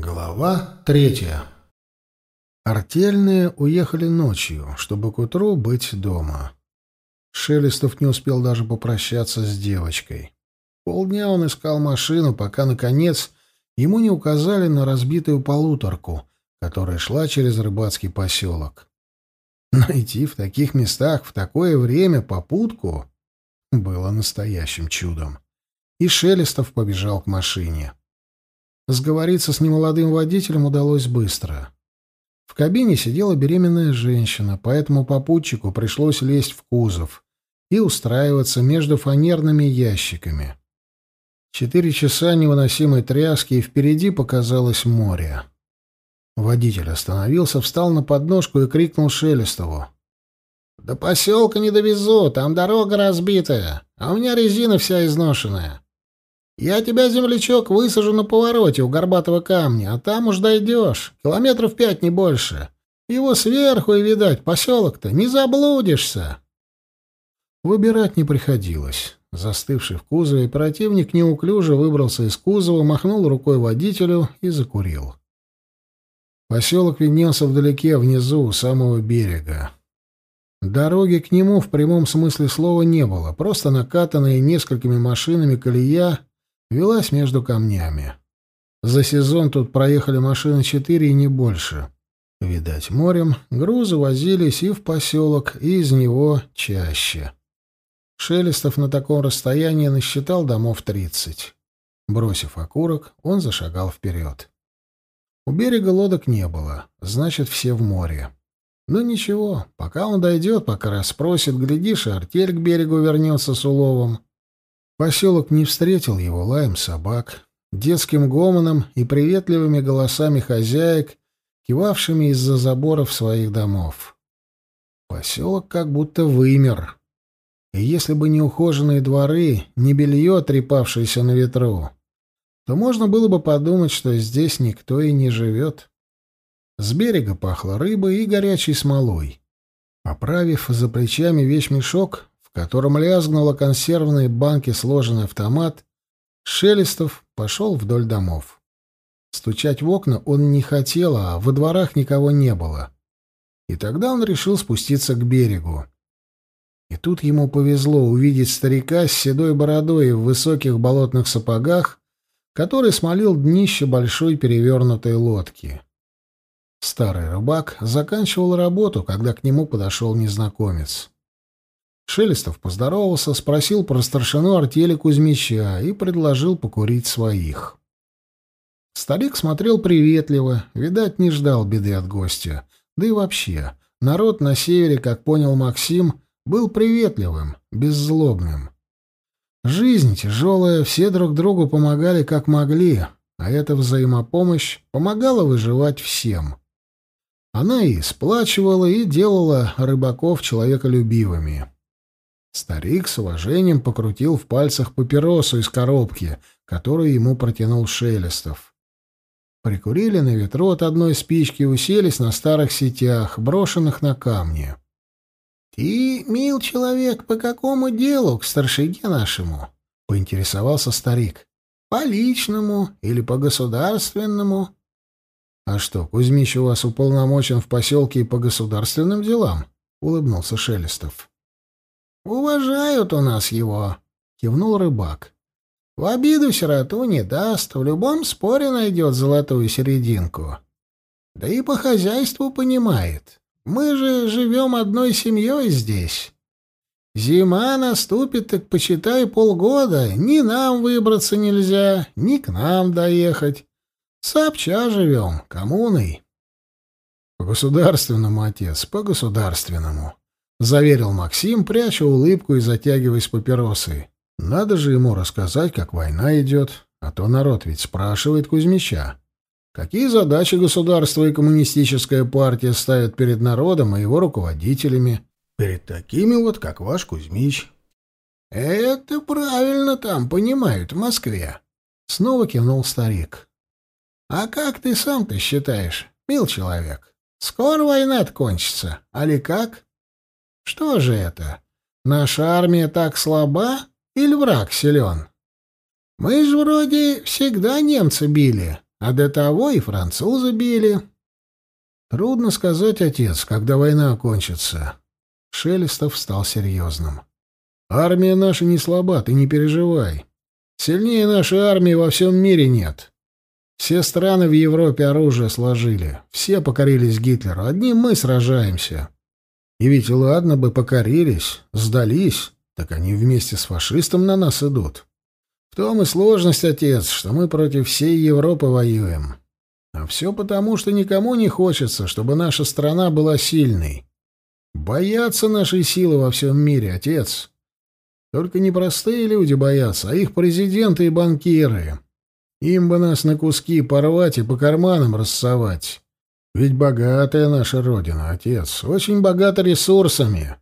Глава третья. Артельные уехали ночью, чтобы к утру быть дома. Шелестов не успел даже попрощаться с девочкой. Полдня он искал машину, пока, наконец, ему не указали на разбитую полуторку, которая шла через рыбацкий поселок. Найти в таких местах в такое время попутку было настоящим чудом. И Шелестов побежал к машине. Сговориться с немолодым водителем удалось быстро. В кабине сидела беременная женщина, поэтому попутчику пришлось лезть в кузов и устраиваться между фанерными ящиками. Четыре часа невыносимой тряски, и впереди показалось море. Водитель остановился, встал на подножку и крикнул Шелестову. «До поселка не довезу, там дорога разбитая, а у меня резина вся изношенная. Я тебя, землячок, высажу на повороте у горбатого камня, а там уж дойдешь. Километров пять, не больше. Его сверху и, видать, поселок-то, не заблудишься. Выбирать не приходилось. Застывший в кузове, противник неуклюже выбрался из кузова, махнул рукой водителю и закурил. Поселок виднелся вдалеке, внизу, у самого берега. Дороги к нему в прямом смысле слова не было, просто накатанная несколькими машинами колея велась между камнями. За сезон тут проехали машины четыре и не больше. Видать, морем грузы возились и в поселок, и из него чаще. Шелестов на таком расстоянии насчитал домов тридцать. Бросив окурок, он зашагал вперед. У берега лодок не было, значит, все в море. Но ничего, пока он дойдет, пока расспросит, глядишь, и артель к берегу вернется с уловом. Поселок не встретил его лаем собак, детским гомоном и приветливыми голосами хозяек, кивавшими из-за заборов своих домов. Поселок как будто вымер. И если бы не ухоженные дворы, не белье, трепавшееся на ветру, то можно было бы подумать, что здесь никто и не живет. С берега пахло рыбой и горячей смолой. Поправив за плечами вещмешок, в котором лязгнула консервные банки сложенный автомат, Шелестов пошел вдоль домов. Стучать в окна он не хотел, а во дворах никого не было. И тогда он решил спуститься к берегу. И тут ему повезло увидеть старика с седой бородой в высоких болотных сапогах, который смолил днище большой перевернутой лодки. Старый рыбак заканчивал работу, когда к нему подошел незнакомец. Шелестов поздоровался, спросил про старшину артели Кузьмича и предложил покурить своих. Старик смотрел приветливо, видать, не ждал беды от гостя. Да и вообще, народ на севере, как понял Максим, был приветливым, беззлобным. Жизнь тяжелая, все друг другу помогали как могли, а эта взаимопомощь помогала выживать всем. Она и сплачивала, и делала рыбаков человеколюбивыми. Старик с уважением покрутил в пальцах папиросу из коробки, которую ему протянул Шелестов. Прикурили на ветру от одной спички и уселись на старых сетях, брошенных на камни. — Ты, мил человек, по какому делу к старшиге нашему? — поинтересовался старик. — По личному или по государственному? — А что, Кузьмич у вас уполномочен в поселке и по государственным делам? — улыбнулся Шелестов. «Уважают у нас его», — кивнул рыбак. «В обиду сироту не даст, в любом споре найдет золотую серединку. Да и по хозяйству понимает. Мы же живем одной семьей здесь. Зима наступит, так почитай полгода, ни нам выбраться нельзя, ни к нам доехать. Сообща живем, коммуной». «По государственному, отец, по государственному», — заверил Максим, пряча улыбку и затягиваясь папиросой. «Надо же ему рассказать, как война идет, а то народ ведь спрашивает Кузьмича. Какие задачи государство и коммунистическая партия ставят перед народом и его руководителями? Перед такими вот, как ваш Кузьмич». «Это правильно там понимают в Москве», — снова кивнул старик. «А как ты сам-то считаешь, мил человек? Скоро война кончится, али как?» Что же это? Наша армия так слаба или враг силен? Мы же вроде всегда немца били, а до того и французы били. Трудно сказать, отец, когда война окончится. Шелестов стал серьезным. Армия наша не слаба, ты не переживай. Сильнее нашей армии во всем мире нет. Все страны в Европе оружие сложили, все покорились Гитлеру, одни мы сражаемся. И ведь ладно бы покорились, сдались, так они вместе с фашистом на нас идут. В том и сложность, отец, что мы против всей Европы воюем. А все потому, что никому не хочется, чтобы наша страна была сильной. Боятся нашей силы во всем мире, отец. Только не простые люди боятся, а их президенты и банкиры. Им бы нас на куски порвать и по карманам рассовать. Ведь богатая наша родина, отец, очень богата ресурсами.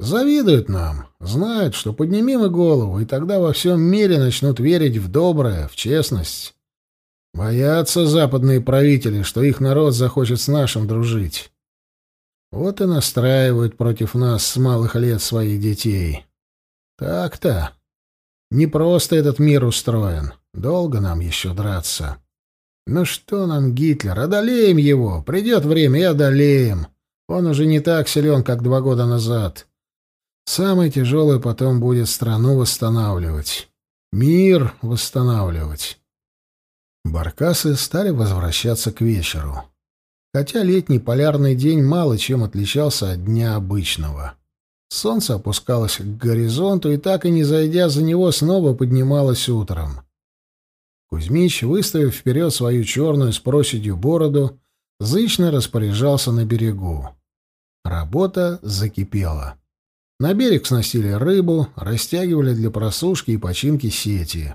Завидуют нам, знают, что поднимем и голову, и тогда во всем мире начнут верить в доброе, в честность. Боятся западные правители, что их народ захочет с нашим дружить. Вот и настраивают против нас с малых лет своих детей. Так-то. Не просто этот мир устроен. Долго нам еще драться. Ну что нам Гитлер? Одолеем его. Придет время и одолеем. Он уже не так силен, как два года назад. Самое тяжелое потом будет страну восстанавливать. Мир восстанавливать. Баркасы стали возвращаться к вечеру. Хотя летний полярный день мало чем отличался от дня обычного. Солнце опускалось к горизонту и, так и не зайдя за него, снова поднималось утром. Кузьмич, выставив вперед свою черную с проседью бороду, зычно распоряжался на берегу. Работа закипела. На берег сносили рыбу, растягивали для просушки и починки сети.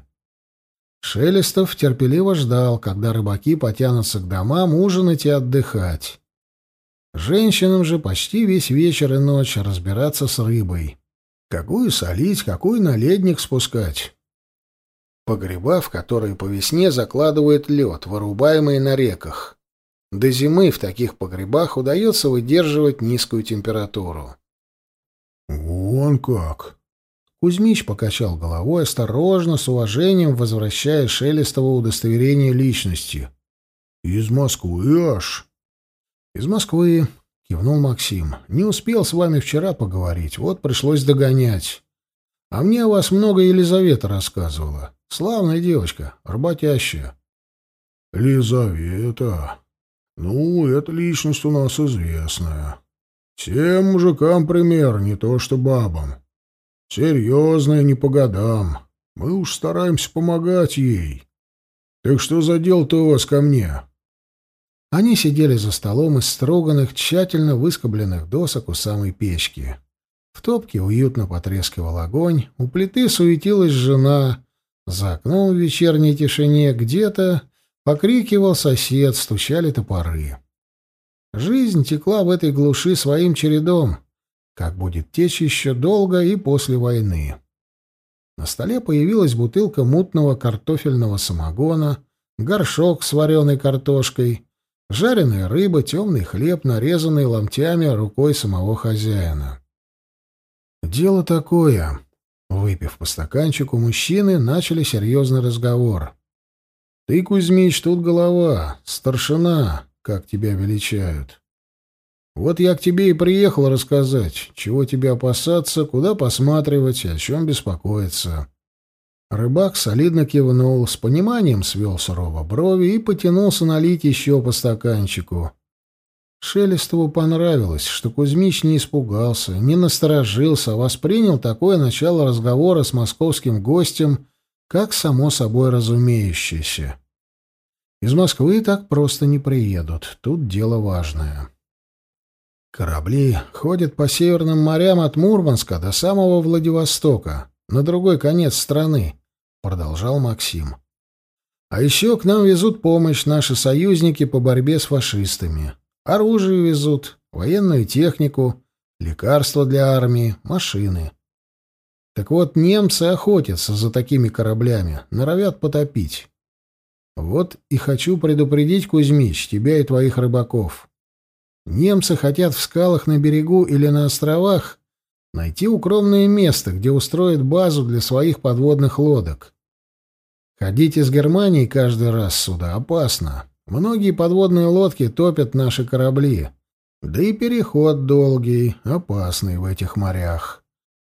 Шелестов терпеливо ждал, когда рыбаки потянутся к домам ужинать и отдыхать. Женщинам же почти весь вечер и ночь разбираться с рыбой. Какую солить, какой наледник спускать. Погреба, в которые по весне закладывают лед, вырубаемый на реках. До зимы в таких погребах удается выдерживать низкую температуру. «Вон как!» Кузьмич покачал головой, осторожно, с уважением возвращая Шелестова удостоверение личности. «Из Москвы аж!» «Из Москвы», — кивнул Максим. «Не успел с вами вчера поговорить, вот пришлось догонять. А мне о вас много Елизавета рассказывала. Славная девочка, работящая. Лизавета. Ну, эта личность у нас известная. Всем мужикам пример, не то что бабам. Серьезная, не по годам. Мы уж стараемся помогать ей. Так что за дело-то у вас ко мне? Они сидели за столом из строганных, тщательно выскобленных досок у самой печки. В топке уютно потрескивал огонь, у плиты суетилась жена, за окном в вечерней тишине где-то покрикивал сосед, стучали топоры. Жизнь текла в этой глуши своим чередом, как будет течь еще долго и после войны. На столе появилась бутылка мутного картофельного самогона, горшок с вареной картошкой, жареная рыба, темный хлеб, нарезанный ломтями рукой самого хозяина. Дело такое. Выпив по стаканчику, мужчины начали серьезный разговор. «Ты, Кузьмич, тут голова, старшина, как тебя величают. Вот я к тебе и приехал рассказать, чего тебе опасаться, куда посматривать о чем беспокоиться». Рыбак солидно кивнул, с пониманием свел сурово брови и потянулся налить еще по стаканчику. Шелестову понравилось, что Кузьмич не испугался, не насторожился, а воспринял такое начало разговора с московским гостем как само собой разумеющееся. Из Москвы так просто не приедут, тут дело важное. Корабли ходят по северным морям от Мурманска до самого Владивостока, на другой конец страны, продолжал Максим. А еще к нам везут помощь наши союзники по борьбе с фашистами. Оружие везут, военную технику, лекарства для армии, машины. Так вот, немцы охотятся за такими кораблями, норовят потопить. Вот и хочу предупредить, Кузьмич, тебя и твоих рыбаков. Немцы хотят в скалах на берегу или на островах найти укромное место, где устроят базу для своих подводных лодок. Ходить из Германии каждый раз сюда опасно. Многие подводные лодки топят наши корабли. Да и переход долгий, опасный в этих морях.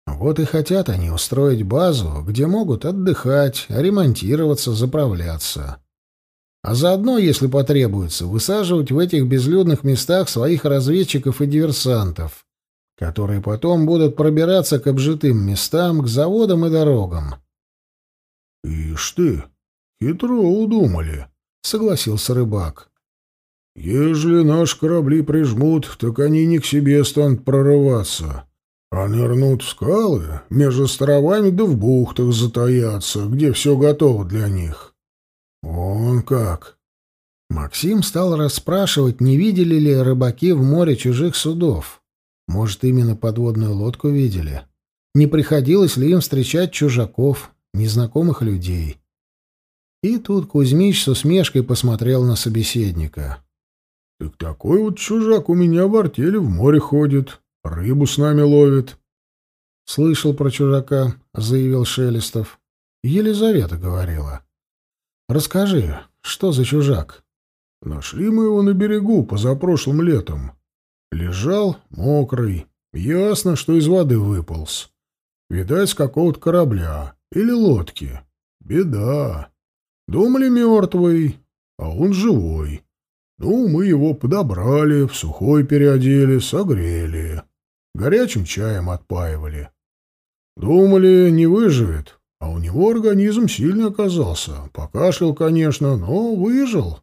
Вот и хотят они устроить базу, где могут отдыхать, ремонтироваться, заправляться. А заодно, если потребуется, высаживать в этих безлюдных местах своих разведчиков и диверсантов, которые потом будут пробираться к обжитым местам, к заводам и дорогам. — Ишь ты, хитро удумали, — согласился рыбак. — Ежели наши корабли прижмут, так они не к себе станут прорываться, а нырнут в скалы, между островами да в бухтах затаятся, где все готово для них. Он как. Максим стал расспрашивать, не видели ли рыбаки в море чужих судов. Может, именно подводную лодку видели? Не приходилось ли им встречать чужаков, незнакомых людей? И тут Кузьмич с усмешкой посмотрел на собеседника. — Так такой вот чужак у меня в артели в море ходит. Рыбу с нами ловит. — Слышал про чужака, — заявил Шелестов. Елизавета говорила. — Расскажи, что за чужак? — Нашли мы его на берегу позапрошлым летом. Лежал мокрый. Ясно, что из воды выполз. Видать, с какого-то корабля или лодки. Беда. Думали мертвый, а он живой. Ну, мы его подобрали, в сухой переодели, согрели. Горячим чаем отпаивали. Думали, не выживет, а у него организм сильно оказался. Покашлял, конечно, но выжил.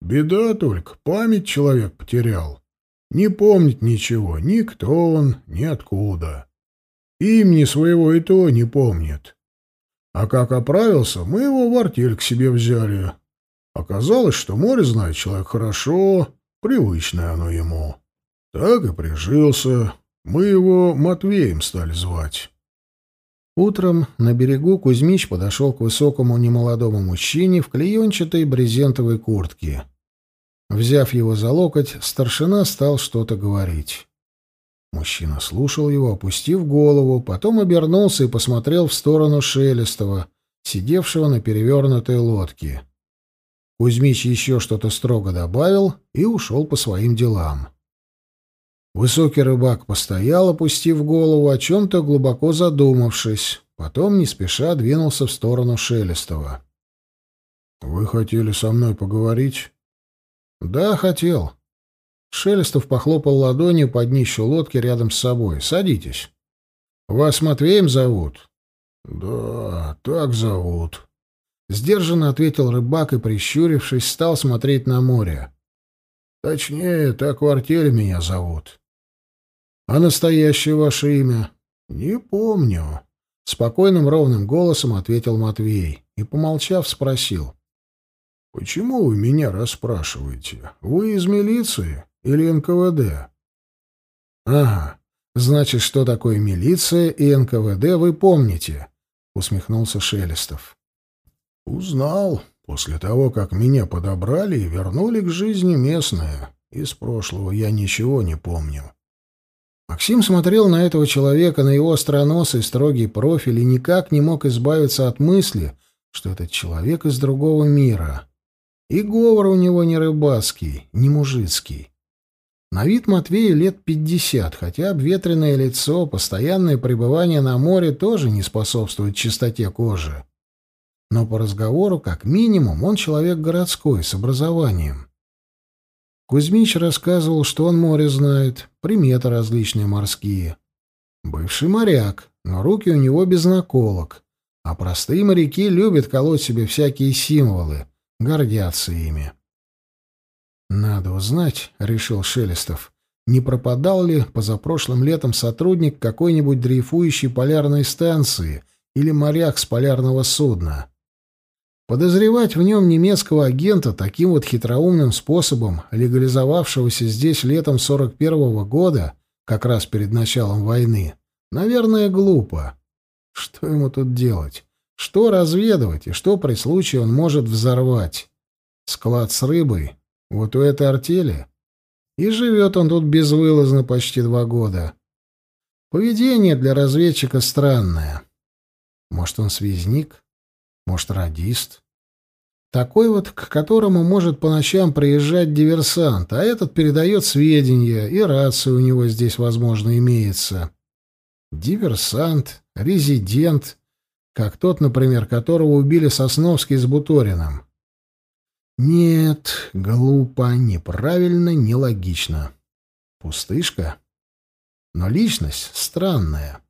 Беда только, память человек потерял. Не помнит ничего, ни кто он, ни откуда. Имени своего и то не помнит. А как оправился, мы его в артель к себе взяли. Оказалось, что море знает человек хорошо, привычное оно ему. Так и прижился, мы его Матвеем стали звать. Утром на берегу Кузьмич подошел к высокому немолодому мужчине в клеенчатой брезентовой куртке. Взяв его за локоть, старшина стал что-то говорить. Мужчина слушал его, опустив голову, потом обернулся и посмотрел в сторону Шелестова, сидевшего на перевернутой лодке. Кузьмич еще что-то строго добавил и ушел по своим делам. Высокий рыбак постоял, опустив голову, о чем-то глубоко задумавшись, потом не спеша двинулся в сторону Шелестова. — Вы хотели со мной поговорить? — Да, хотел. Шелестов похлопал ладонью под днищу лодки рядом с собой. — Садитесь. — Вас Матвеем зовут? — Да, так зовут. Сдержанно ответил рыбак и, прищурившись, стал смотреть на море. — Точнее, так в артели меня зовут. А настоящее ваше имя? Не помню. Спокойным ровным голосом ответил Матвей и, помолчав, спросил. Почему вы меня расспрашиваете? Вы из милиции или НКВД? Ага. Значит, что такое милиция и НКВД вы помните? усмехнулся Шелестов. Узнал после того, как меня подобрали и вернули к жизни местные. Из прошлого я ничего не помню. Максим смотрел на этого человека, на его остроносый строгий профиль и никак не мог избавиться от мысли, что этот человек из другого мира. И говор у него не рыбацкий, не мужицкий. На вид Матвею лет пятьдесят, хотя обветренное лицо, постоянное пребывание на море тоже не способствует чистоте кожи. Но по разговору, как минимум, он человек городской, с образованием. Кузьмич рассказывал, что он море знает, приметы различные морские. Бывший моряк, но руки у него без наколок. А простые моряки любят колоть себе всякие символы, гордятся ими. «Надо узнать», — решил Шелестов, — «не пропадал ли позапрошлым летом сотрудник какой-нибудь дрейфующей полярной станции или моряк с полярного судна?» Подозревать в нем немецкого агента таким вот хитроумным способом, легализовавшегося здесь летом 41-го года, как раз перед началом войны, наверное, глупо. Что ему тут делать? Что разведывать и что при случае он может взорвать? Склад с рыбой? Вот у этой артели? И живет он тут безвылазно почти два года. Поведение для разведчика странное. Может, он связник? Может, радист? Такой вот, к которому может по ночам приезжать диверсант, а этот передает сведения, и рация у него здесь, возможно, имеется. Диверсант, резидент, как тот, например, которого убили Сосновский с Буториным. Нет, глупо, неправильно, нелогично. Пустышка? Но личность странная.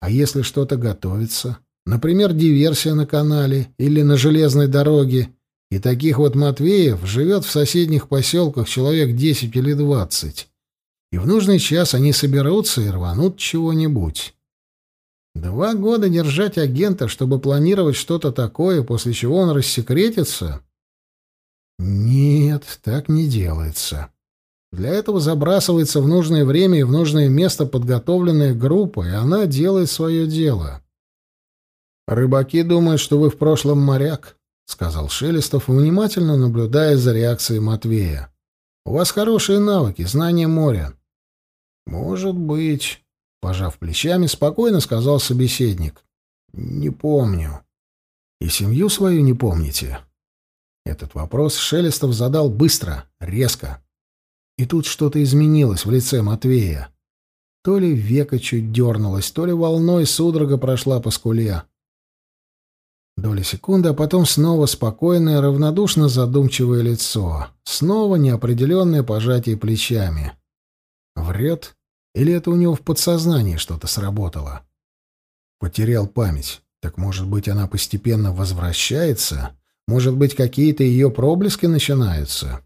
А если что-то готовится? Например, диверсия на канале или на железной дороге, и таких вот Матвеев живет в соседних поселках человек десять или двадцать. И в нужный час они соберутся и рванут чего-нибудь. Два года держать агента, чтобы планировать что-то такое, после чего он рассекретится? Нет, так не делается. Для этого забрасывается в нужное время и в нужное место подготовленная группа, и она делает свое дело. «Рыбаки думают, что вы в прошлом моряк», — сказал Шелестов, внимательно наблюдая за реакцией Матвея. «У вас хорошие навыки, знание моря». «Может быть», — пожав плечами, спокойно сказал собеседник. «Не помню». «И семью свою не помните?» Этот вопрос Шелестов задал быстро, резко. И тут что-то изменилось в лице Матвея. То ли века чуть дернулось, то ли волной судорога прошла по скуле. Доля секунды, а потом снова спокойное, равнодушно задумчивое лицо. Снова неопределенное пожатие плечами. Врет? Или это у него в подсознании что-то сработало? Потерял память. Так, может быть, она постепенно возвращается? Может быть, какие-то ее проблески начинаются?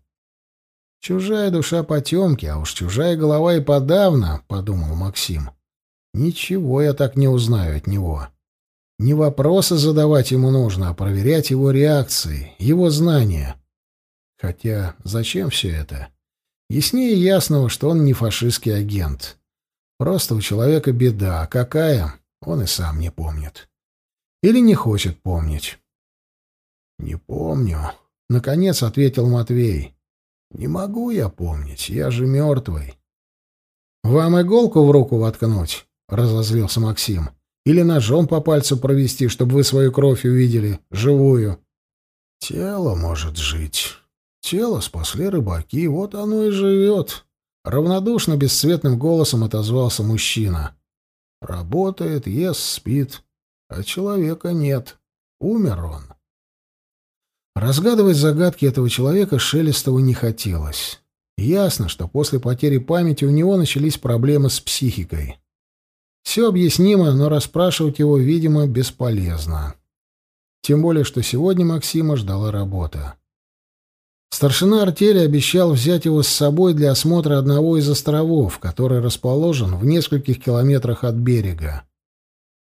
Чужая душа потемки, а уж чужая голова и подавно, — подумал Максим. Ничего я так не узнаю от него. Не вопросы задавать ему нужно, а проверять его реакции, его знания. Хотя зачем все это? Яснее ясного, что он не фашистский агент. Просто у человека беда, а какая, он и сам не помнит. Или не хочет помнить. «Не помню», — наконец ответил Матвей. «Не могу я помнить, я же мертвый». «Вам иголку в руку воткнуть?» — разозлился Максим. «Или ножом по пальцу провести, чтобы вы свою кровь увидели, живую?» «Тело может жить. Тело спасли рыбаки, вот оно и живет». Равнодушно, бесцветным голосом отозвался мужчина. «Работает, ест, спит, а человека нет. Умер он». Разгадывать загадки этого человека Шелестову не хотелось. Ясно, что после потери памяти у него начались проблемы с психикой. Все объяснимо, но расспрашивать его, видимо, бесполезно. Тем более, что сегодня Максима ждала работа. Старшина артели обещал взять его с собой для осмотра одного из островов, который расположен в нескольких километрах от берега.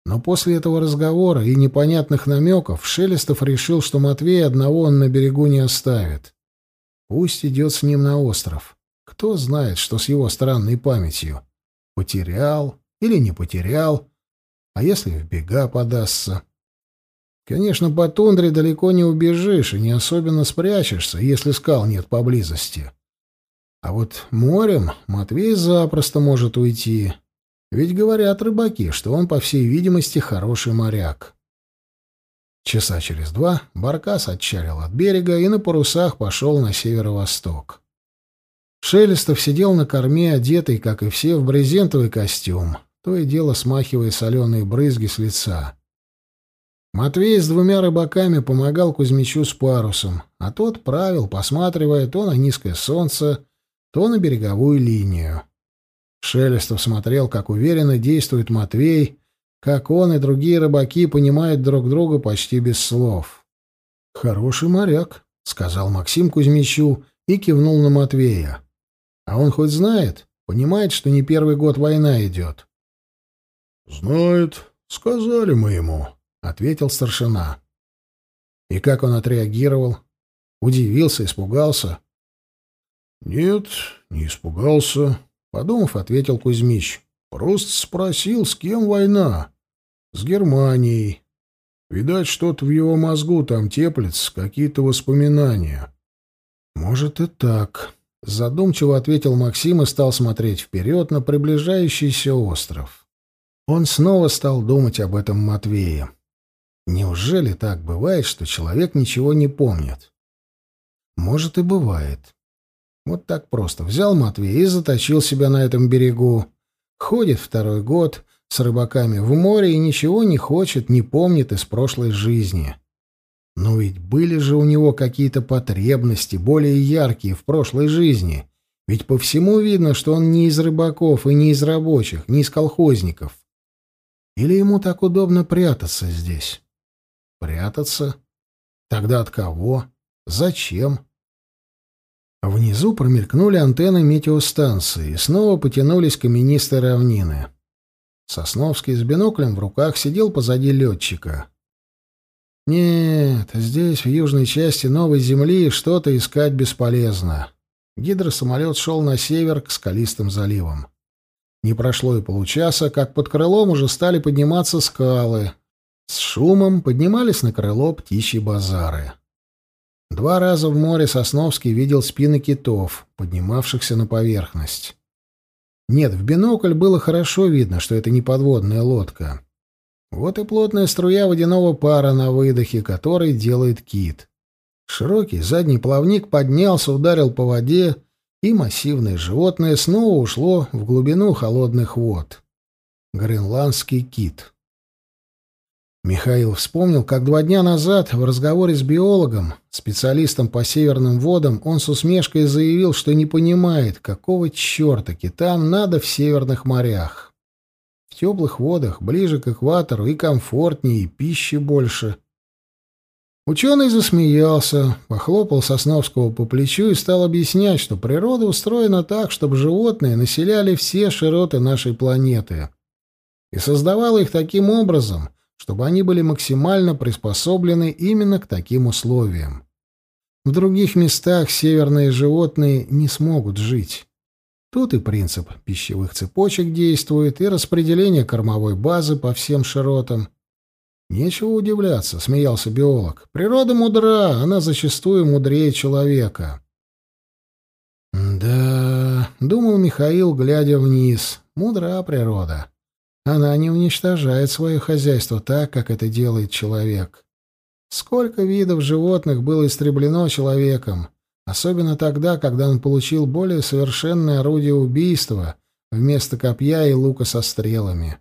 Но после этого разговора и непонятных намеков Шелестов решил, что Матвея одного он на берегу не оставит. Пусть идет с ним на остров. Кто знает, что с его странной памятью. Потерял или не потерял. А если в бега подастся? Конечно, по тундре далеко не убежишь и не особенно спрячешься, если скал нет поблизости. А вот морем Матвей запросто может уйти. Ведь говорят рыбаки, что он, по всей видимости, хороший моряк. Часа через два Баркас отчалил от берега и на парусах пошел на северо-восток. Шелестов сидел на корме, одетый, как и все, в брезентовый костюм, то и дело смахивая соленые брызги с лица. Матвей с двумя рыбаками помогал Кузьмичу с парусом, а тот правил, посматривая то на низкое солнце, то на береговую линию. Шелестов смотрел, как уверенно действует Матвей, как он и другие рыбаки понимают друг друга почти без слов. «Хороший моряк», — сказал Максим Кузьмичу и кивнул на Матвея. «А он хоть знает, понимает, что не первый год война идет?» «Знает. Сказали мы ему», — ответил старшина. «И как он отреагировал? Удивился, испугался?» «Нет, не испугался. Подумав, ответил Кузьмич. Просто спросил, с кем война. С Германией. Видать, что-то в его мозгу там теплится, какие-то воспоминания. Может и так. Задумчиво ответил Максим и стал смотреть вперед на приближающийся остров. Он снова стал думать об этом Матвее. Неужели так бывает, что человек ничего не помнит? Может, и бывает. Вот так просто. Взял Матвей и заточил себя на этом берегу. Ходит второй год с рыбаками в море и ничего не хочет, не помнит из прошлой жизни. Но ведь были же у него какие-то потребности, более яркие в прошлой жизни. Ведь по всему видно, что он не из рыбаков и не из рабочих, не из колхозников. Или ему так удобно прятаться здесь? Прятаться? Тогда от кого? Зачем? Внизу промелькнули антенны метеостанции, и снова потянулись каменистые равнины. Сосновский с биноклем в руках сидел позади летчика. Нет, здесь, в южной части новой Земли, что-то искать бесполезно. Гидросамолет шел на север к скалистым заливам. Не прошло и получаса, как под крылом уже стали подниматься скалы. С шумом поднимались на крыло птичьи базары. Два раза в море Сосновский видел спины китов, поднимавшихся на поверхность. Нет, в бинокль было хорошо видно, что это не подводная лодка. Вот и плотная струя водяного пара на выдохе, который делает кит. Широкий задний плавник поднялся, ударил по воде, и массивное животное снова ушло в глубину холодных вод. Гренландский кит. Михаил вспомнил, как два дня назад в разговоре с биологом, специалистом по северным водам, он с усмешкой заявил, что не понимает, какого черта китам надо в северных морях. В теплых водах, ближе к экватору, и комфортнее, и пищи больше. Ученый засмеялся, похлопал Сосновского по плечу и стал объяснять, что природа устроена так, чтобы животные населяли все широты нашей планеты. И создавала их таким образом, чтобы они были максимально приспособлены именно к таким условиям. В других местах северные животные не смогут жить. Тут и принцип пищевых цепочек действует, и распределение кормовой базы по всем широтам. Нечего удивляться, смеялся биолог. Природа мудра, она зачастую мудрее человека. Да, думал Михаил, глядя вниз. Мудра природа. Она не уничтожает свое хозяйство так, как это делает человек. Сколько видов животных было истреблено человеком, Особенно тогда, когда он получил более совершенное орудие убийства вместо копья и лука со стрелами.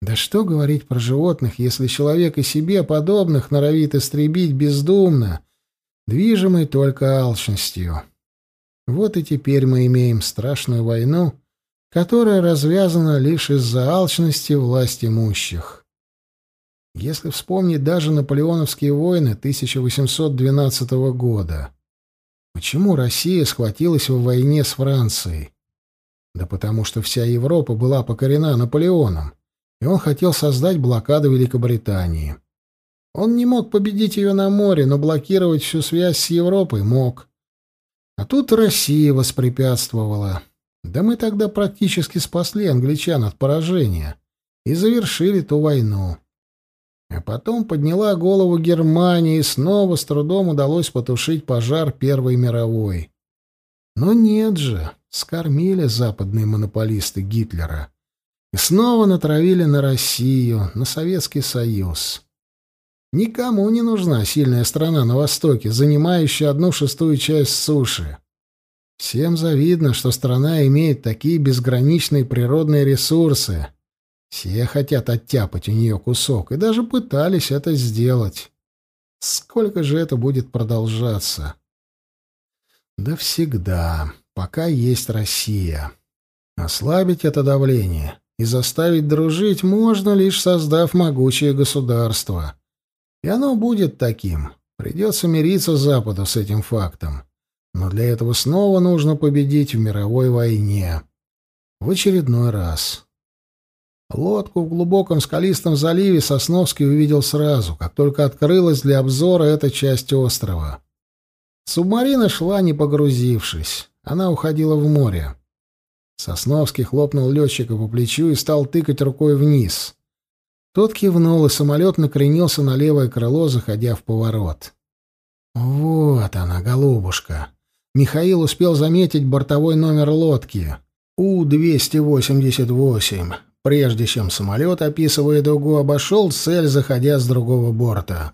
Да что говорить про животных, если человек и себе подобных норовит истребить бездумно, движимый только алчностью. Вот и теперь мы имеем страшную войну, которая развязана лишь из-за алчности власть имущих. Если вспомнить даже наполеоновские войны 1812 года, Почему Россия схватилась в войне с Францией? Да потому что вся Европа была покорена Наполеоном, и он хотел создать блокаду Великобритании. Он не мог победить ее на море, но блокировать всю связь с Европой мог. А тут Россия воспрепятствовала. Да мы тогда практически спасли англичан от поражения и завершили ту войну. А потом подняла голову Германия, и снова с трудом удалось потушить пожар Первой мировой. Но нет же, скормили западные монополисты Гитлера. И снова натравили на Россию, на Советский Союз. Никому не нужна сильная страна на Востоке, занимающая одну шестую часть суши. Всем завидно, что страна имеет такие безграничные природные ресурсы — все хотят оттяпать у нее кусок, и даже пытались это сделать. Сколько же это будет продолжаться? Да всегда, пока есть Россия. Ослабить это давление и заставить дружить можно, лишь создав могучее государство. И оно будет таким. Придется мириться Западу с этим фактом. Но для этого снова нужно победить в мировой войне. В очередной раз. Лодку в глубоком скалистом заливе Сосновский увидел сразу, как только открылась для обзора эта часть острова. Субмарина шла, не погрузившись. Она уходила в море. Сосновский хлопнул летчика по плечу и стал тыкать рукой вниз. Тот кивнул, и самолет накренился на левое крыло, заходя в поворот. «Вот она, голубушка!» Михаил успел заметить бортовой номер лодки. У-288. прежде чем самолет, описывая дугу, обошел цель, заходя с другого борта.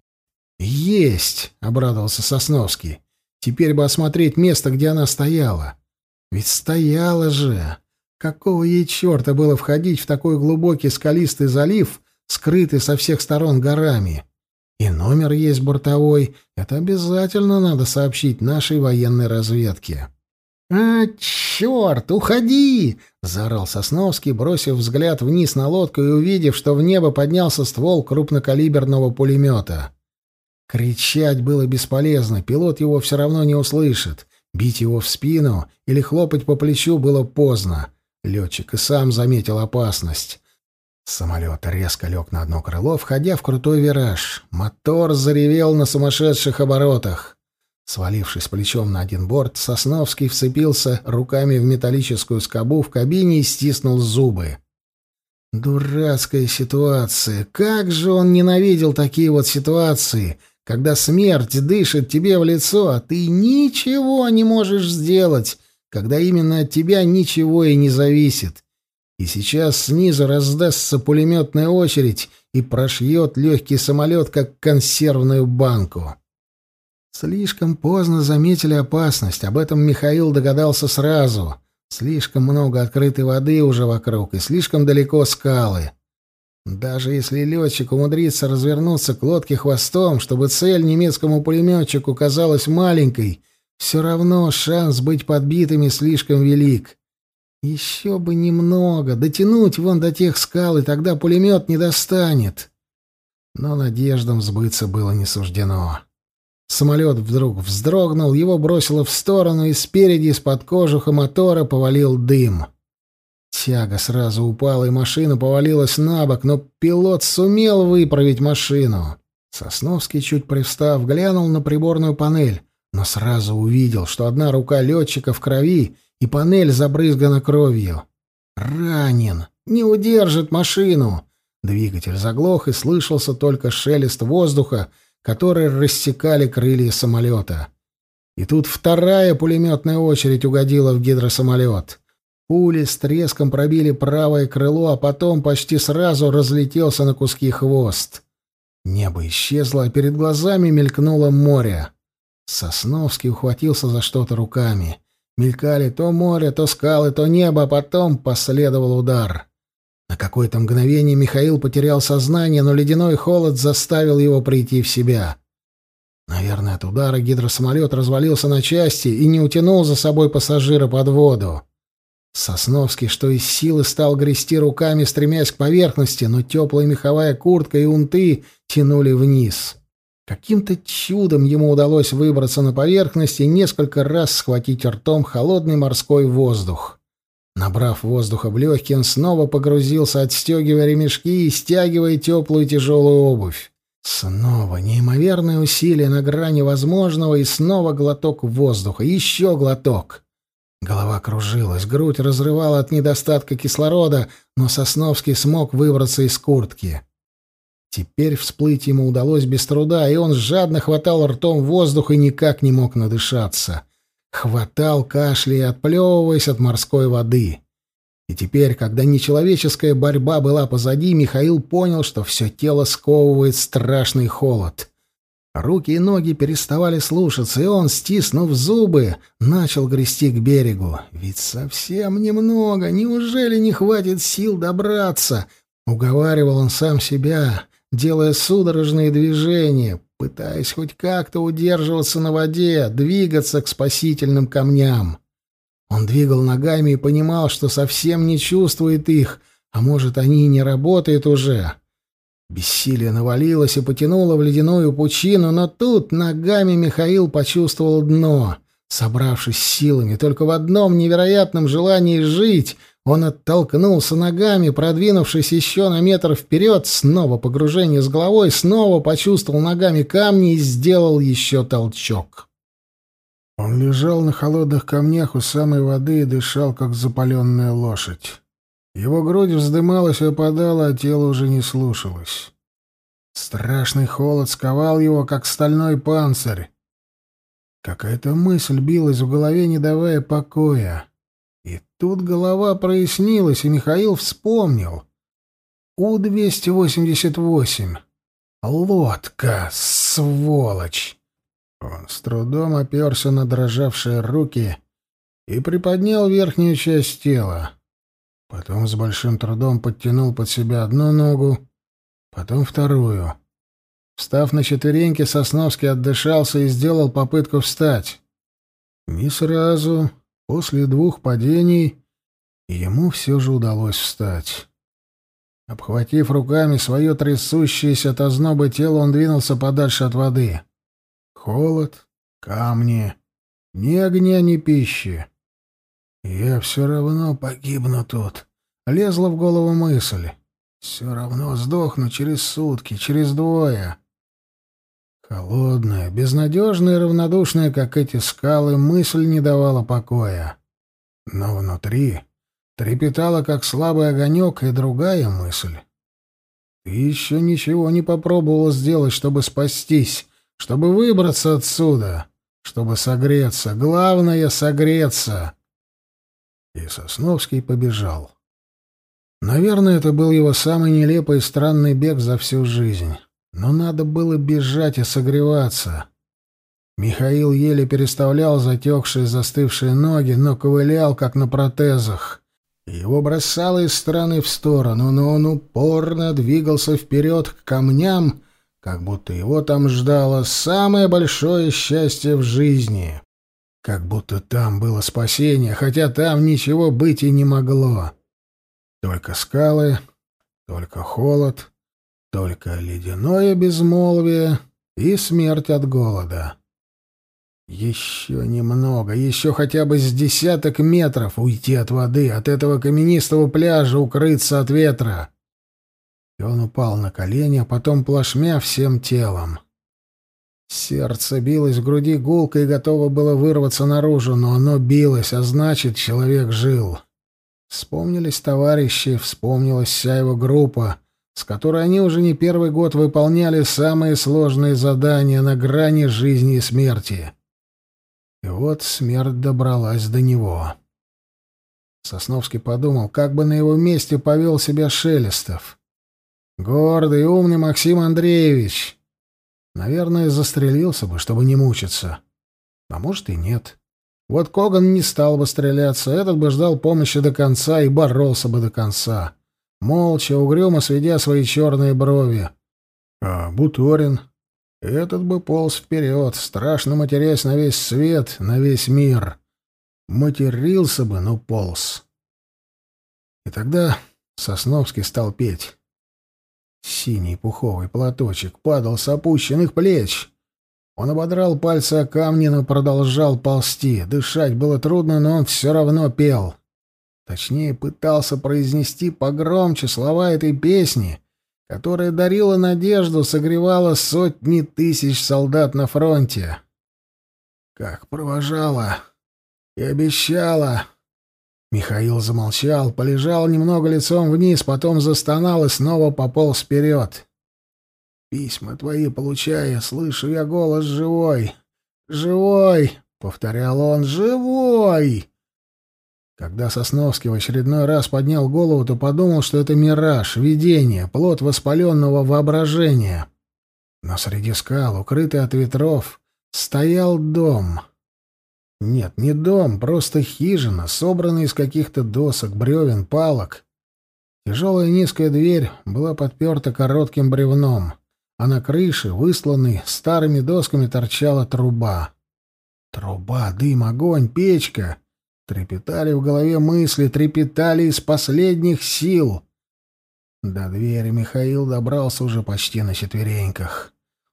«Есть!» — обрадовался Сосновский. «Теперь бы осмотреть место, где она стояла. Ведь стояла же! Какого ей черта было входить в такой глубокий скалистый залив, скрытый со всех сторон горами? И номер есть бортовой. Это обязательно надо сообщить нашей военной разведке». «А, черт, уходи!» — заорал Сосновский, бросив взгляд вниз на лодку и увидев, что в небо поднялся ствол крупнокалиберного пулемета. Кричать было бесполезно, пилот его все равно не услышит. Бить его в спину или хлопать по плечу было поздно. Летчик и сам заметил опасность. Самолет резко лег на одно крыло, входя в крутой вираж. Мотор заревел на сумасшедших оборотах. Свалившись плечом на один борт, Сосновский вцепился руками в металлическую скобу в кабине и стиснул зубы. Дурацкая ситуация. Как же он ненавидел такие вот ситуации, когда смерть дышит тебе в лицо, а ты ничего не можешь сделать, когда именно от тебя ничего и не зависит. И сейчас снизу раздастся пулеметная очередь и прошьет легкий самолет, как консервную банку. Слишком поздно заметили опасность, об этом Михаил догадался сразу. Слишком много открытой воды уже вокруг и слишком далеко скалы. Даже если летчик умудрится развернуться к лодке хвостом, чтобы цель немецкому пулеметчику казалась маленькой, все равно шанс быть подбитыми слишком велик. Еще бы немного, дотянуть вон до тех скал, и тогда пулемет не достанет. Но надеждам сбыться было не суждено. Самолет вдруг вздрогнул, его бросило в сторону, и спереди из-под кожуха мотора повалил дым. Тяга сразу упала, и машина повалилась на бок, но пилот сумел выправить машину. Сосновский, чуть привстав, глянул на приборную панель, но сразу увидел, что одна рука летчика в крови, и панель забрызгана кровью. Ранен, не удержит машину. Двигатель заглох, и слышался только шелест воздуха, которые рассекали крылья самолета. И тут вторая пулеметная очередь угодила в гидросамолет. Пули с треском пробили правое крыло, а потом почти сразу разлетелся на куски хвост. Небо исчезло, а перед глазами мелькнуло море. Сосновский ухватился за что-то руками. Мелькали то море, то скалы, то небо, а потом последовал удар. На какое-то мгновение Михаил потерял сознание, но ледяной холод заставил его прийти в себя. Наверное, от удара гидросамолет развалился на части и не утянул за собой пассажира под воду. Сосновский, что из силы, стал грести руками, стремясь к поверхности, но теплая меховая куртка и унты тянули вниз. Каким-то чудом ему удалось выбраться на поверхность и несколько раз схватить ртом холодный морской воздух. Набрав воздуха в легкие, он снова погрузился, отстегивая ремешки и стягивая теплую тяжелую обувь. Снова неимоверное усилие на грани возможного и снова глоток воздуха, еще глоток. Голова кружилась, грудь разрывала от недостатка кислорода, но Сосновский смог выбраться из куртки. Теперь всплыть ему удалось без труда, и он жадно хватал ртом воздух и никак не мог надышаться. Хватал, кашляя отплевываясь от морской воды. И теперь, когда нечеловеческая борьба была позади, Михаил понял, что все тело сковывает страшный холод. Руки и ноги переставали слушаться, и он, стиснув зубы, начал грести к берегу. «Ведь совсем немного, неужели не хватит сил добраться?» — уговаривал он сам себя, делая судорожные движения, пытаясь хоть как-то удерживаться на воде, двигаться к спасительным камням. Он двигал ногами и понимал, что совсем не чувствует их, а может, они и не работают уже. Бессилие навалилось и потянуло в ледяную пучину, но тут ногами Михаил почувствовал дно. Собравшись силами только в одном невероятном желании жить, он оттолкнулся ногами, продвинувшись еще на метр вперед, снова погружение с головой, снова почувствовал ногами камни и сделал еще толчок. Он лежал на холодных камнях у самой воды и дышал, как запаленная лошадь. Его грудь вздымалась и опадала, а тело уже не слушалось. Страшный холод сковал его, как стальной панцирь. Какая-то мысль билась в голове, не давая покоя. Тут голова прояснилась, и Михаил вспомнил. У-288. Лодка, сволочь! Он с трудом оперся на дрожавшие руки и приподнял верхнюю часть тела. Потом с большим трудом подтянул под себя одну ногу, потом вторую. Встав на четвереньки, Сосновский отдышался и сделал попытку встать. Не сразу, после двух падений, ему все же удалось встать. Обхватив руками свое трясущееся от озноба тело, он двинулся подальше от воды. Холод, камни, ни огня, ни пищи. «Я все равно погибну тут», — лезла в голову мысль. «Все равно сдохну через сутки, через двое». Холодная, безнадежная и равнодушная, как эти скалы, мысль не давала покоя. Но внутри трепетала, как слабый огонек, и другая мысль. Ты еще ничего не попробовала сделать, чтобы спастись, чтобы выбраться отсюда, чтобы согреться. Главное — согреться. И Сосновский побежал. Наверное, это был его самый нелепый и странный бег за всю жизнь. Но надо было бежать и согреваться. Михаил еле переставлял затекшие застывшие ноги, но ковылял, как на протезах. Его бросало из стороны в сторону, но он упорно двигался вперед к камням, как будто его там ждало самое большое счастье в жизни. Как будто там было спасение, хотя там ничего быть и не могло. Только скалы, только холод, только ледяное безмолвие и смерть от голода. Еще немного, еще хотя бы с десяток метров уйти от воды, от этого каменистого пляжа, укрыться от ветра. И он упал на колени, а потом плашмя всем телом. Сердце билось в груди гулко и готово было вырваться наружу, но оно билось, а значит, человек жил. Вспомнились товарищи, вспомнилась вся его группа, с которой они уже не первый год выполняли самые сложные задания на грани жизни и смерти. И вот смерть добралась до него. Сосновский подумал, как бы на его месте повел себя Шелестов. Гордый и умный Максим Андреевич, Наверное, застрелился бы, чтобы не мучиться. А может и нет. Вот Коган не стал бы стреляться, этот бы ждал помощи до конца и боролся бы до конца. Молча, угрюмо сведя свои черные брови. А Буторин? Этот бы полз вперед, страшно матерясь на весь свет, на весь мир. Матерился бы, но полз. И тогда Сосновский стал петь. Синий пуховый платочек падал с опущенных плеч. Он ободрал пальцы о камни, но продолжал ползти. Дышать было трудно, но он все равно пел. Точнее, пытался произнести погромче слова этой песни, которая дарила надежду, согревала сотни тысяч солдат на фронте. Как провожала и обещала, Михаил замолчал, полежал немного лицом вниз, потом застонал и снова пополз вперед. «Письма твои получая, слышу я голос живой. Живой!» — повторял он. «Живой!» Когда Сосновский в очередной раз поднял голову, то подумал, что это мираж, видение, плод воспаленного воображения. Но среди скал, укрытый от ветров, стоял дом — нет, не дом, просто хижина, собранная из каких-то досок, бревен, палок. Тяжелая низкая дверь была подперта коротким бревном, а на крыше, высланной старыми досками, торчала труба. Труба, дым, огонь, печка. Трепетали в голове мысли, трепетали из последних сил. До двери Михаил добрался уже почти на четвереньках.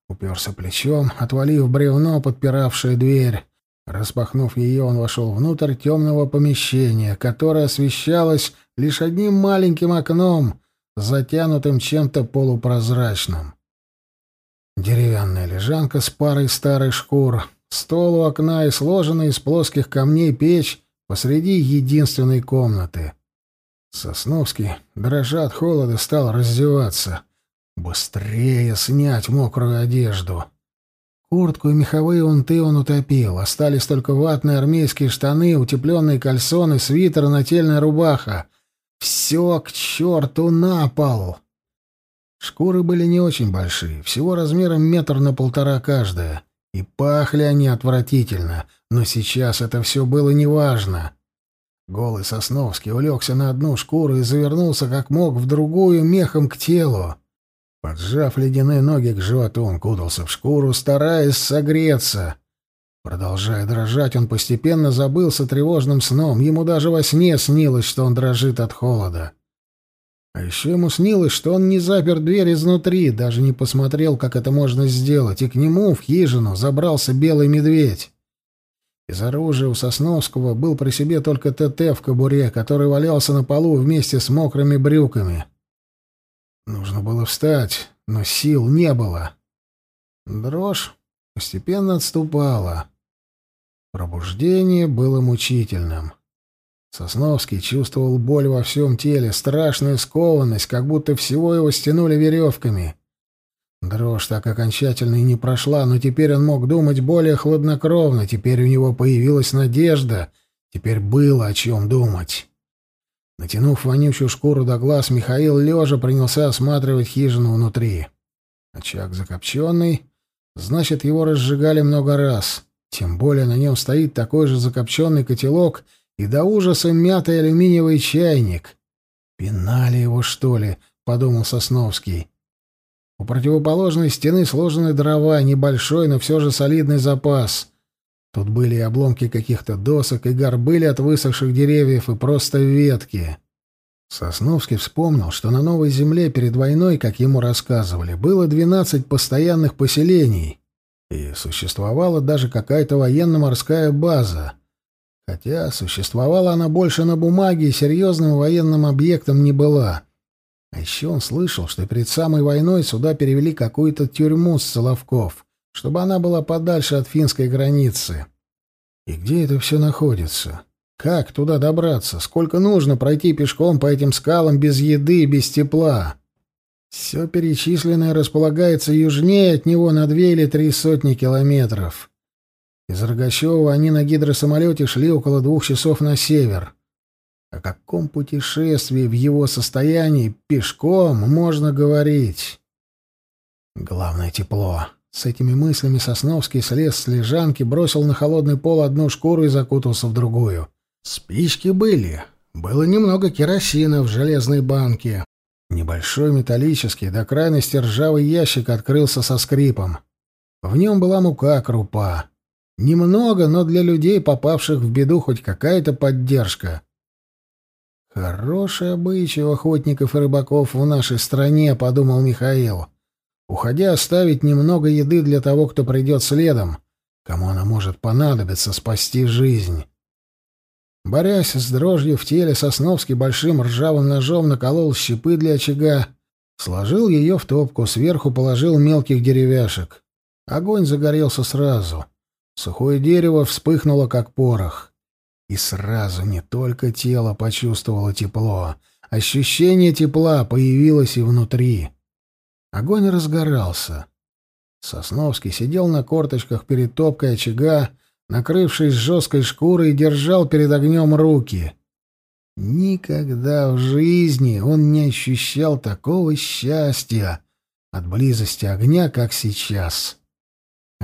Уперся плечом, отвалив бревно, подпиравшее дверь. Распахнув ее, он вошел внутрь темного помещения, которое освещалось лишь одним маленьким окном, затянутым чем-то полупрозрачным. Деревянная лежанка с парой старых шкур, стол у окна и сложенная из плоских камней печь посреди единственной комнаты. Сосновский, дрожа от холода, стал раздеваться. Быстрее снять мокрую одежду. Куртку и меховые унты он утопил. Остались только ватные армейские штаны, утепленные кальсоны, свитер и нательная рубаха. Все к черту на пол! Шкуры были не очень большие, всего размером метр на полтора каждая, и пахли они отвратительно, но сейчас это все было неважно. Голый Сосновский улегся на одну шкуру и завернулся как мог в другую мехом к телу. Поджав ледяные ноги к животу, он кутался в шкуру, стараясь согреться. Продолжая дрожать, он постепенно забылся тревожным сном. Ему даже во сне снилось, что он дрожит от холода. А еще ему снилось, что он не запер дверь изнутри, даже не посмотрел, как это можно сделать, и к нему в хижину забрался белый медведь. Из оружия у Сосновского был при себе только ТТ в кобуре, который валялся на полу вместе с мокрыми брюками. Нужно было встать, но сил не было. Дрожь постепенно отступала. Пробуждение было мучительным. Сосновский чувствовал боль во всем теле, страшную скованность, как будто всего его стянули веревками. Дрожь так окончательно и не прошла, но теперь он мог думать более хладнокровно, теперь у него появилась надежда, теперь было о чем думать. Натянув вонючую шкуру до глаз, Михаил лежа принялся осматривать хижину внутри. Очаг закопченный, значит, его разжигали много раз. Тем более на нем стоит такой же закопченный котелок — и до ужаса мятый алюминиевый чайник. «Пинали его, что ли?» — подумал Сосновский. У противоположной стены сложены дрова, небольшой, но все же солидный запас. Тут были и обломки каких-то досок, и горбыли от высохших деревьев, и просто ветки. Сосновский вспомнил, что на Новой Земле перед войной, как ему рассказывали, было 12 постоянных поселений, и существовала даже какая-то военно-морская база. Хотя существовала она больше на бумаге и серьезным военным объектом не была. А еще он слышал, что перед самой войной сюда перевели какую-то тюрьму с Соловков, чтобы она была подальше от финской границы. И где это все находится? Как туда добраться? Сколько нужно пройти пешком по этим скалам без еды и без тепла? Все перечисленное располагается южнее от него на две или три сотни километров. Из Рогачева они на гидросамолете шли около двух часов на север. О каком путешествии в его состоянии пешком можно говорить? Главное — тепло. С этими мыслями Сосновский слез с лежанки, бросил на холодный пол одну шкуру и закутался в другую. Спички были. Было немного керосина в железной банке. Небольшой металлический, до крайности ржавый ящик открылся со скрипом. В нем была мука, крупа. Немного, но для людей, попавших в беду, хоть какая-то поддержка. Хороший обычай охотников и рыбаков в нашей стране, подумал Михаил. Уходя, оставить немного еды для того, кто придет следом, кому она может понадобиться спасти жизнь. Борясь с дрожью в теле, Сосновский большим ржавым ножом наколол щепы для очага, сложил ее в топку, сверху положил мелких деревяшек. Огонь загорелся сразу — Сухое дерево вспыхнуло, как порох. И сразу не только тело почувствовало тепло, ощущение тепла появилось и внутри. Огонь разгорался. Сосновский сидел на корточках перед топкой очага, накрывшись жесткой шкурой, и держал перед огнем руки. Никогда в жизни он не ощущал такого счастья от близости огня, как сейчас.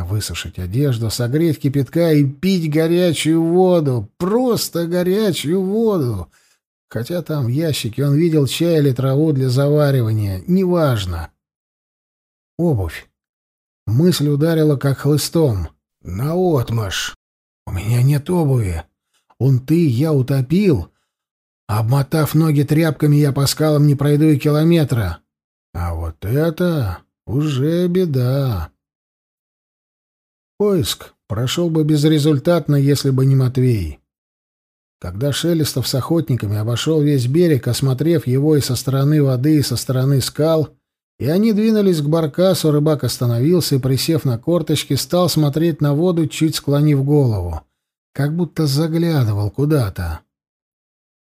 Высушить одежду, согреть кипятка и пить горячую воду. Просто горячую воду. Хотя там в ящике он видел чай или траву для заваривания. Неважно. Обувь. Мысль ударила как хлыстом. Наотмашь. У меня нет обуви. Он ты, я утопил. Обмотав ноги тряпками, я по скалам не пройду и километра. А вот это уже беда. Поиск прошел бы безрезультатно, если бы не Матвей. Когда Шелестов с охотниками обошел весь берег, осмотрев его и со стороны воды, и со стороны скал, и они двинулись к баркасу, рыбак остановился и, присев на корточки, стал смотреть на воду, чуть склонив голову, как будто заглядывал куда-то.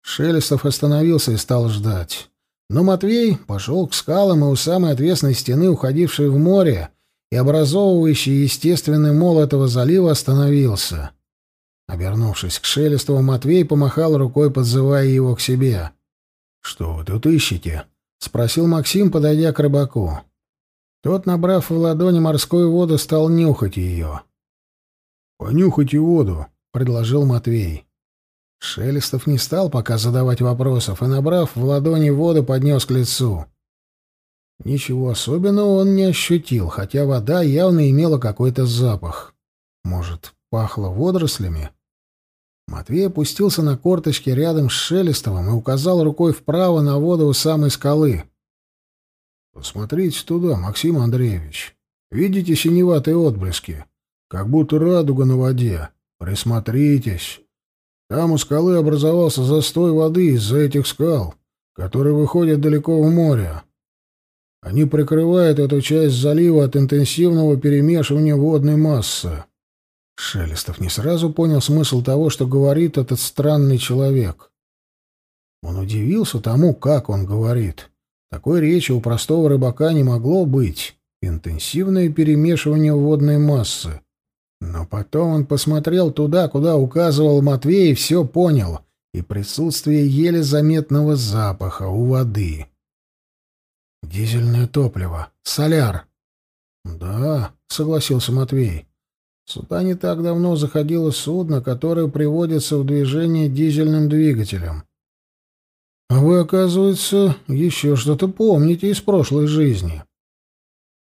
Шелестов остановился и стал ждать. Но Матвей пошел к скалам и у самой отвесной стены, уходившей в море, и образовывающий естественный мол этого залива остановился. Обернувшись к Шелестову, Матвей помахал рукой, подзывая его к себе. — Что вы тут ищете? — спросил Максим, подойдя к рыбаку. Тот, набрав в ладони морскую воду, стал нюхать ее. «Понюхайте воду», — предложил Матвей. Шелестов не стал пока задавать вопросов и, набрав в ладони воду, поднес к лицу. Ничего особенного он не ощутил, хотя вода явно имела какой-то запах. Может, пахло водорослями? Матвей опустился на корточки рядом с Шелестовым и указал рукой вправо на воду у самой скалы. «Посмотрите туда, Максим Андреевич. Видите синеватые отблески? Как будто радуга на воде. Присмотритесь. Там у скалы образовался застой воды из-за этих скал, которые выходят далеко в море. Они прикрывают эту часть залива от интенсивного перемешивания водной массы. Шелестов не сразу понял смысл того, что говорит этот странный человек. Он удивился тому, как он говорит. Такой речи у простого рыбака не могло быть. Интенсивное перемешивание водной массы. Но потом он посмотрел туда, куда указывал Матвей, и все понял. И присутствие еле заметного запаха у воды. Дизельное топливо. Соляр. Да, согласился Матвей. Сюда не так давно заходило судно, которое приводится в движение дизельным двигателем. А вы, оказывается, еще что-то помните из прошлой жизни.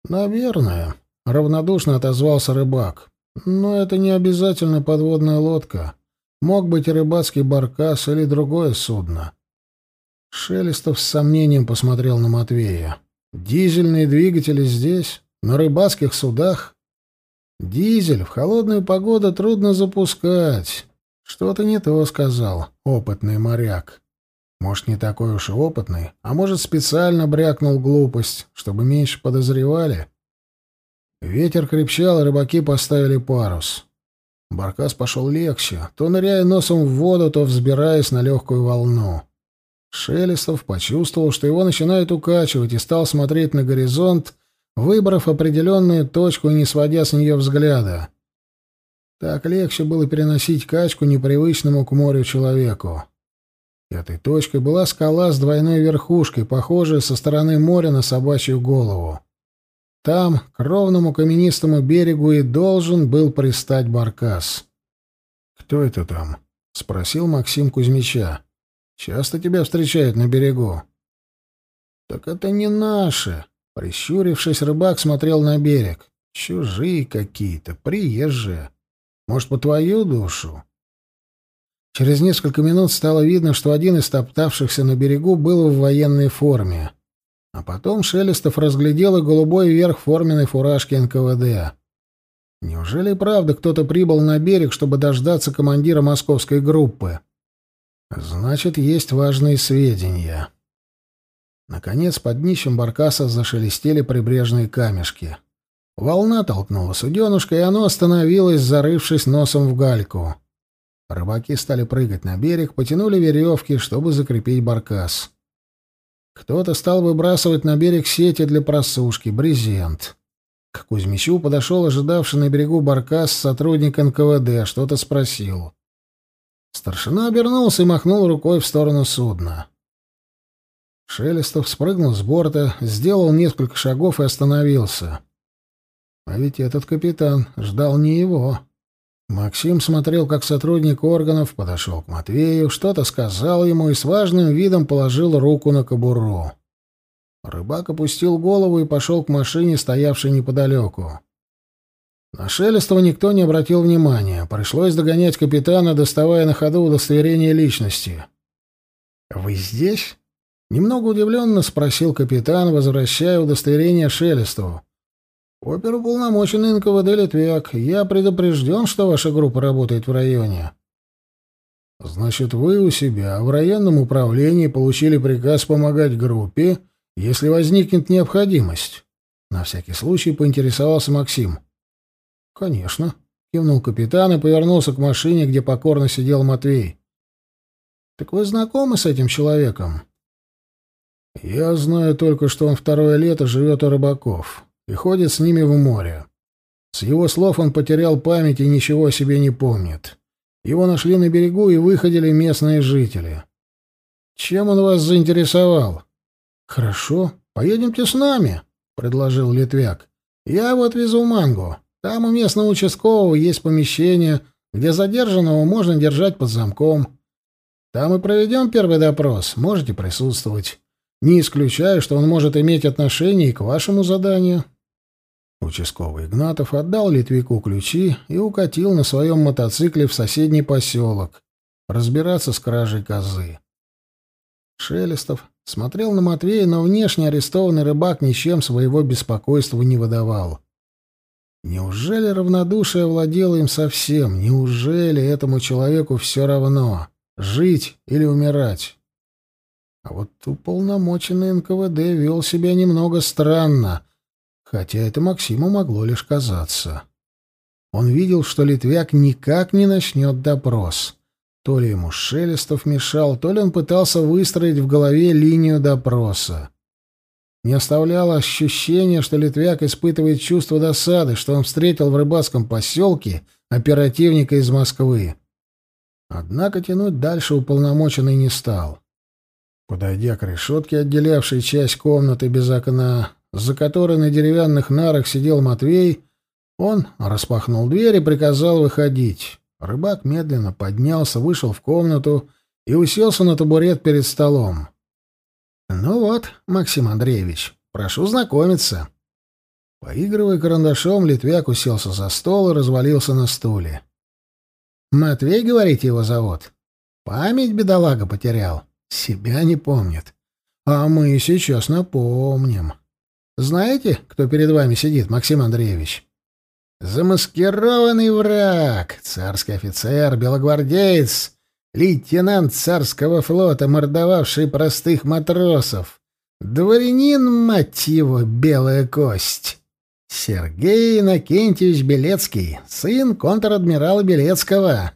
Наверное, равнодушно отозвался рыбак. Но это не обязательно подводная лодка. Мог быть рыбацкий баркас или другое судно. Шелестов с сомнением посмотрел на Матвея. «Дизельные двигатели здесь, на рыбацких судах? Дизель в холодную погоду трудно запускать. Что-то не то сказал опытный моряк. Может, не такой уж и опытный, а может, специально брякнул глупость, чтобы меньше подозревали?» Ветер крепчал, рыбаки поставили парус. Баркас пошел легче, то ныряя носом в воду, то взбираясь на легкую волну. Шелестов почувствовал, что его начинает укачивать, и стал смотреть на горизонт, выбрав определенную точку и не сводя с нее взгляда. Так легче было переносить качку непривычному к морю человеку. Этой точкой была скала с двойной верхушкой, похожая со стороны моря на собачью голову. Там, к ровному каменистому берегу, и должен был пристать баркас. «Кто это там?» — спросил Максим Кузьмича. Часто тебя встречают на берегу. Так это не наши. Прищурившись, рыбак смотрел на берег. Чужие какие-то, приезжие. Может, по твою душу? Через несколько минут стало видно, что один из топтавшихся на берегу был в военной форме. А потом Шелестов разглядел и голубой верх форменной фуражки НКВД. Неужели правда кто-то прибыл на берег, чтобы дождаться командира московской группы? Значит, есть важные сведения. Наконец, под днищем баркаса зашелестели прибрежные камешки. Волна толкнула суденышко, и оно остановилось, зарывшись носом в гальку. Рыбаки стали прыгать на берег, потянули веревки, чтобы закрепить баркас. Кто-то стал выбрасывать на берег сети для просушки, брезент. К Кузьмичу подошел ожидавший на берегу баркас сотрудник НКВД, что-то спросил. Старшина обернулся и махнул рукой в сторону судна. Шелестов спрыгнул с борта, сделал несколько шагов и остановился. А ведь этот капитан ждал не его. Максим смотрел, как сотрудник органов подошел к Матвею, что-то сказал ему и с важным видом положил руку на кобуру. Рыбак опустил голову и пошел к машине, стоявшей неподалеку. На Шелестова никто не обратил внимания. Пришлось догонять капитана, доставая на ходу удостоверение личности. «Вы здесь?» — немного удивленно спросил капитан, возвращая удостоверение Шелестову. «Оперуполномоченный НКВД Литвяк, я предупрежден, что ваша группа работает в районе». «Значит, вы у себя в районном управлении получили приказ помогать группе, если возникнет необходимость?» На всякий случай поинтересовался Максим. «Конечно», — кивнул капитан и повернулся к машине, где покорно сидел Матвей. «Так вы знакомы с этим человеком?» «Я знаю только, что он второе лето живет у рыбаков и ходит с ними в море. С его слов он потерял память и ничего о себе не помнит. Его нашли на берегу и выходили местные жители. Чем он вас заинтересовал?» «Хорошо, поедемте с нами», — предложил Литвяк. «Я вот везу мангу. Там у местного участкового есть помещение, где задержанного можно держать под замком. Там и проведем первый допрос, можете присутствовать. Не исключаю, что он может иметь отношение и к вашему заданию». Участковый Игнатов отдал Литвику ключи и укатил на своем мотоцикле в соседний поселок разбираться с кражей козы. Шелестов смотрел на Матвея, но внешне арестованный рыбак ничем своего беспокойства не выдавал. Неужели равнодушие владело им совсем? Неужели этому человеку все равно, жить или умирать? А вот уполномоченный НКВД вел себя немного странно, хотя это Максиму могло лишь казаться. Он видел, что Литвяк никак не начнет допрос. То ли ему Шелестов мешал, то ли он пытался выстроить в голове линию допроса. Не оставляло ощущение, что Литвяк испытывает чувство досады, что он встретил в рыбацком поселке оперативника из Москвы. Однако тянуть дальше уполномоченный не стал. Подойдя к решетке, отделявшей часть комнаты без окна, за которой на деревянных нарах сидел Матвей, он распахнул дверь и приказал выходить. Рыбак медленно поднялся, вышел в комнату и уселся на табурет перед столом. «Ну вот, Максим Андреевич, прошу знакомиться». Поигрывая карандашом, Литвяк уселся за стол и развалился на стуле. «Матвей, говорите, его зовут? Память бедолага потерял. Себя не помнит. А мы сейчас напомним. Знаете, кто перед вами сидит, Максим Андреевич?» Замаскированный враг, царский офицер, белогвардеец, лейтенант царского флота, мордовавший простых матросов, дворянин, мать его, белая кость. Сергей Иннокентьевич Белецкий, сын контр-адмирала Белецкого.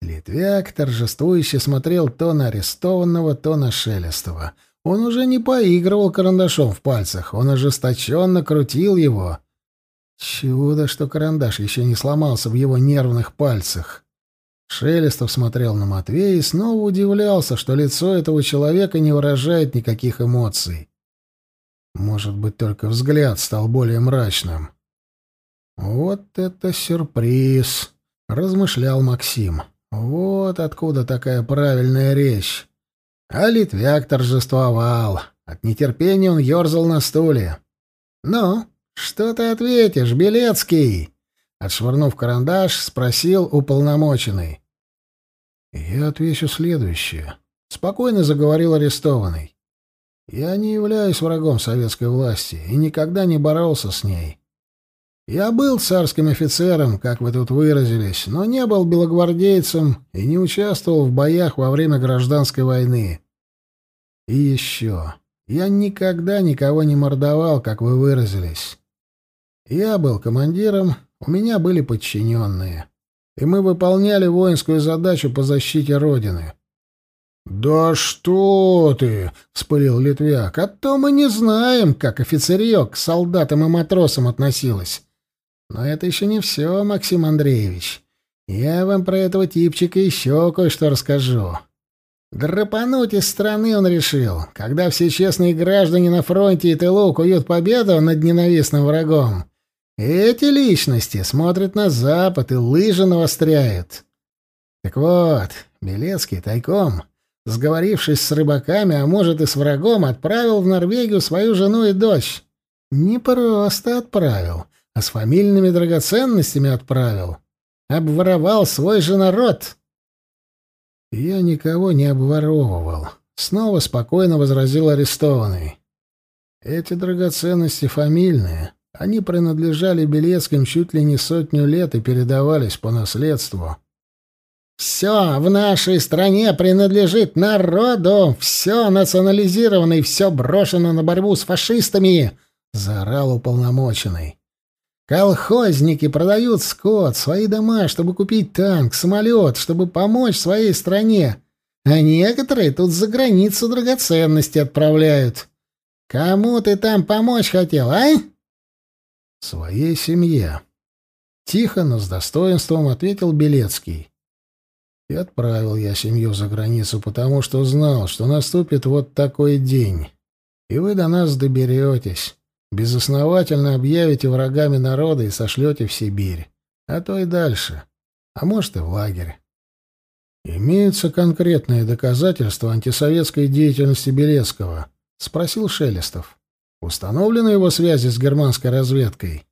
Литвяк торжествующе смотрел то на арестованного, то на Шелестова. Он уже не поигрывал карандашом в пальцах, он ожесточенно крутил его — Чудо, что карандаш еще не сломался в его нервных пальцах. Шелестов смотрел на Матвея и снова удивлялся, что лицо этого человека не выражает никаких эмоций. Может быть, только взгляд стал более мрачным. «Вот это сюрприз!» — размышлял Максим. «Вот откуда такая правильная речь!» А Литвяк торжествовал. От нетерпения он ерзал на стуле. «Ну, «Что ты ответишь, Белецкий?» Отшвырнув карандаш, спросил уполномоченный. «Я отвечу следующее», — спокойно заговорил арестованный. «Я не являюсь врагом советской власти и никогда не боролся с ней. Я был царским офицером, как вы тут выразились, но не был белогвардейцем и не участвовал в боях во время гражданской войны. И еще, я никогда никого не мордовал, как вы выразились. Я был командиром, у меня были подчиненные, и мы выполняли воинскую задачу по защите Родины. «Да что ты!» — вспылил Литвяк. «А то мы не знаем, как офицерье к солдатам и матросам относилось. Но это еще не все, Максим Андреевич. Я вам про этого типчика еще кое-что расскажу. Драпануть из страны он решил, когда все честные граждане на фронте и тылу куют победу над ненавистным врагом. Эти личности смотрят на запад и лыжи навостряют. Так вот, Белецкий тайком, сговорившись с рыбаками, а может и с врагом, отправил в Норвегию свою жену и дочь. Не просто отправил, а с фамильными драгоценностями отправил. Обворовал свой же народ. Я никого не обворовывал. Снова спокойно возразил арестованный. Эти драгоценности фамильные. Они принадлежали Белецким чуть ли не сотню лет и передавались по наследству. «Все в нашей стране принадлежит народу! Все национализировано и все брошено на борьбу с фашистами!» — заорал уполномоченный. «Колхозники продают скот, свои дома, чтобы купить танк, самолет, чтобы помочь своей стране, а некоторые тут за границу драгоценности отправляют. Кому ты там помочь хотел, а?» Своей семье. Тихо, но с достоинством ответил Белецкий. И отправил я семью за границу, потому что знал, что наступит вот такой день. и вы до нас доберетесь. Безосновательно объявите врагами народа и сошлете в Сибирь, а то и дальше, а может и в лагерь. «Имеются конкретные доказательства антисоветской деятельности Белецкого?» — спросил Шелестов. «Установлены его связи с германской разведкой?»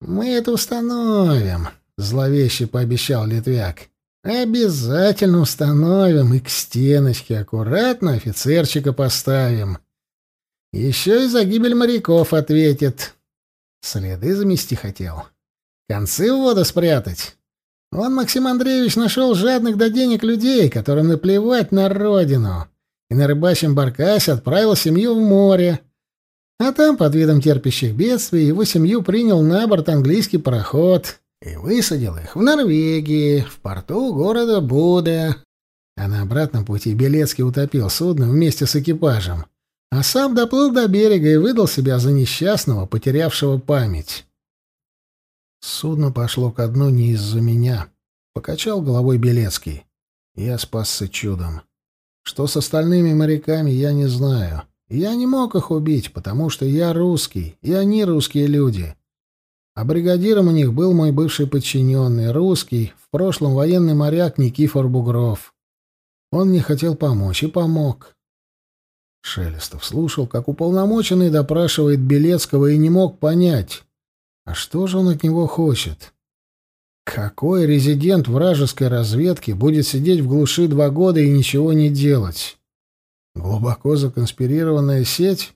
«Мы это установим», — зловеще пообещал Литвяк. «Обязательно установим и к стеночке аккуратно офицерчика поставим. Еще и за гибель моряков ответит. Следы замести хотел. Концы в воду спрятать. Он, Максим Андреевич, нашел жадных до денег людей, которым наплевать на родину, и на рыбачьем баркасе отправил семью в море. А там, под видом терпящих бедствий, его семью принял на борт английский пароход и высадил их в Норвегии, в порту города Буде. А на обратном пути Белецкий утопил судно вместе с экипажем, а сам доплыл до берега и выдал себя за несчастного, потерявшего память. Судно пошло ко дну не из-за меня. Покачал головой Белецкий. Я спасся чудом. Что с остальными моряками, я не знаю. Я не мог их убить, потому что я русский, и они русские люди. А бригадиром у них был мой бывший подчиненный, русский, в прошлом военный моряк Никифор Бугров. Он мне хотел помочь и помог. Шелестов слушал, как уполномоченный допрашивает Белецкого, и не мог понять, а что же он от него хочет? Какой резидент вражеской разведки будет сидеть в глуши два года и ничего не делать? Глубоко законспирированная сеть?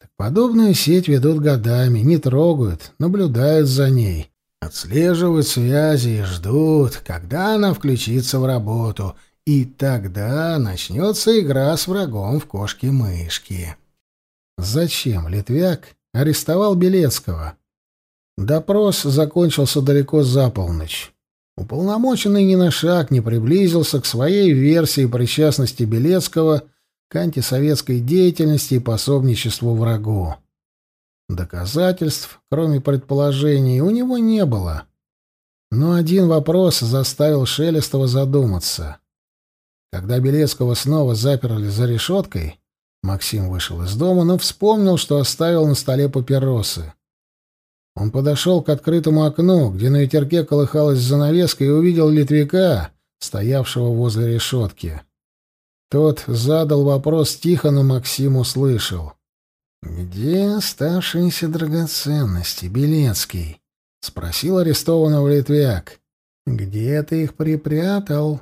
Так подобную сеть ведут годами, не трогают, наблюдают за ней, отслеживают связи и ждут, когда она включится в работу, и тогда начнется игра с врагом в кошки-мышки. Зачем Литвяк арестовал Белецкого? Допрос закончился далеко за полночь. Уполномоченный ни на шаг не приблизился к своей версии причастности Белецкого к антисоветской деятельности и пособничеству врагу. Доказательств, кроме предположений, у него не было. Но один вопрос заставил Шелестова задуматься. Когда Белецкого снова заперли за решеткой, Максим вышел из дома, но вспомнил, что оставил на столе папиросы. Он подошел к открытому окну, где на ветерке колыхалась занавеска, и увидел Литвика, стоявшего возле решетки. Тот задал вопрос тихо, но Максим услышал. «Где оставшиеся драгоценности, Белецкий?» — спросил арестованного Литвяк. «Где ты их припрятал?»